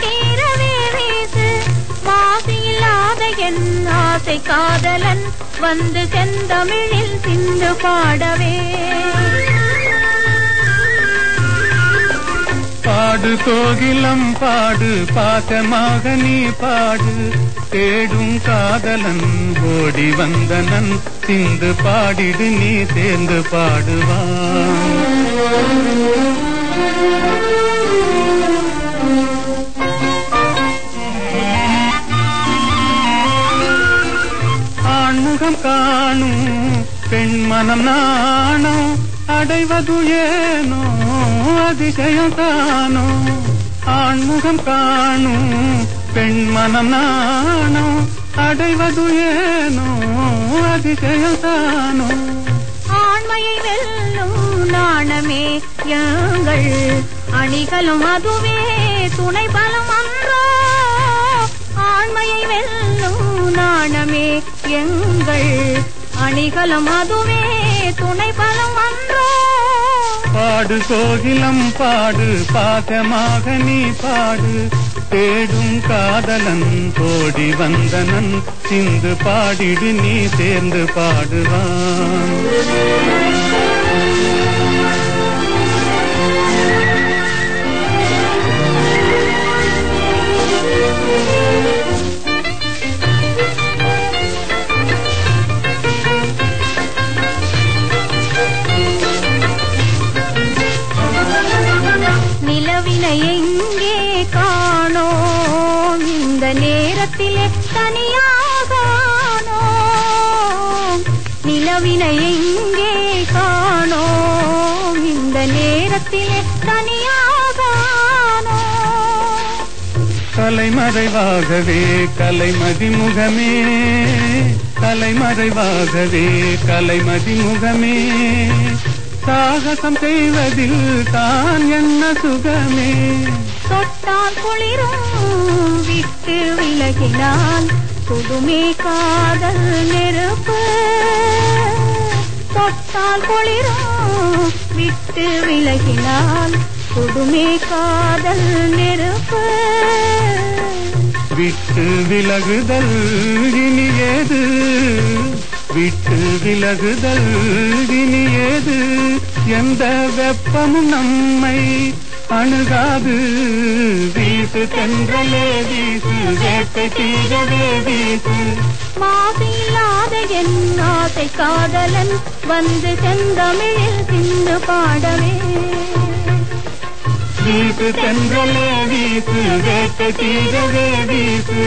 தீரவே வீசு மாசில்லாத என் ஆசை காதலன் வந்து செந்தமிழில் சிந்து பாடவே. பாடு கோகிலம் பாடு பாசமாக நீ பாடு. தேடும் காதலன் ஓடி வந்தனன் சிந்து பாடிடு நீ சேர்ந்து பாடுவான் பெண் மனம் நாணம் அடைவது ஏனோ அதிசயம் தானோ ஆண்முகம் காணும் பெண் மனம் நாணம் அடைவது ஏனோ அதிசயம் தானோ. ஆண்மையை வெல்லும் நாணமே எங்கள் அணிகளும் அதுவே துணை பலம் அன்றோ. ஆண்மையை வெல்லும் நாணமே எங்கள் அணிகளும் அதுவே துணை பலம் அன்றோ. பாடு கோகிலம் பாடு பாசமாக நீ பாடு. தேடும் காதலன் ஓடி வந்தனன் சிந்து பாடிடு நீ சேர்ந்து பாடுவான். நிலவினை எங்கே காணோம்? இந்த நேரத்திலே தனியாகானோ? நிலவினை எங்கே காணோம்? இந்த நேரத்திலே தனியாகானோ? கலைமறைவாகவே கலைமதி முகமே கலைமறைவாகவே கலைமதி முகமே சாகசம் செய்வதில் தான் என்ன சுகமே. தொட்டால் குளிரும் விட்டு விலகினால் சுடுமே காதல் நெருப்பு. தொட்டால் குளிரும் விட்டு விலகினால் சுடுமே காதல் நெருப்பு. விட்டு விலகுதல் இனி ஏது? விட்டு விலகுதல் இனி எந்த வெப்பமும் நம்மை அணுகாது. வீசு தென்றலே வீசு வேட்டை தீரவே வீசு. மாசில்லாத என் ஆசை காதலன் வந்து செந்தமிழில் சிந்து பாடவே. வீசு தென்றலே வீசு வேட்டை தீரவே வீசு.